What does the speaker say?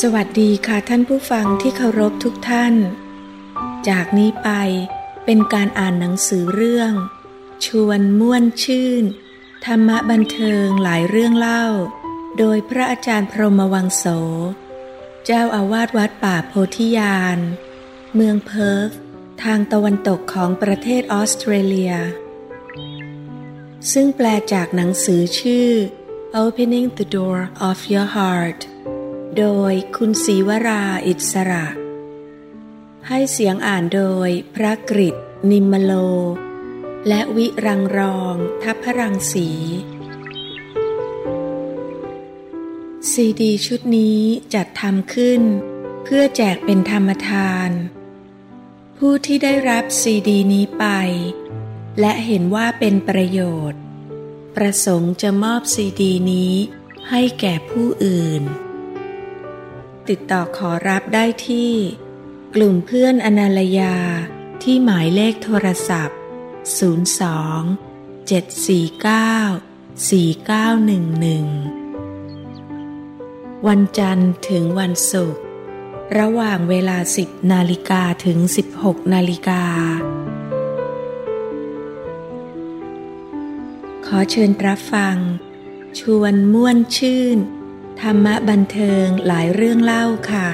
สวัสดีค่ะท่านผู้ฟังที่เคารพทุกท่าน จากนี้ไปเป็นการอ่านหนังสือเรื่อง ชวนม่วนชื่น ธรรมะบันเทิงหลายเรื่องเล่า โดยพระอาจารย์พรหมวังโส เจ้าอาวาสวัดป่าโพธิญาณ เมืองเพิร์ธทางตะวันตกของประเทศออสเตรเลีย ซึ่งแปลจากหนังสือชื่อ Opening the Door of Your Heart โดยคุณศรีวราอิสระ ให้เสียงอ่านโดยพระกริตนิมโล และวิรังรองทัพพรังสีซีดีชุดนี้จัดทำขึ้น เพื่อแจกเป็นธรรมทาน ผู้ที่ได้รับซีดีนี้ไป และเห็นว่าเป็นประโยชน์ ประสงค์จะมอบซีดีนี้ให้แก่ผู้อื่น ติดต่อขอรับได้ที่ กลุ่มเพื่อนอนาลยาที่หมายเลขโทรศัพท์ 02 749 4911 วันจันทร์ถึงวันศุกร์ระหว่างเวลา 10 นาฬิกาถึง 16 นาฬิกา ขอเชิญรับฟัง ชวนม่วนชื่น ธรรมะบันเทิงหลายเรื่องเล่าค่ะ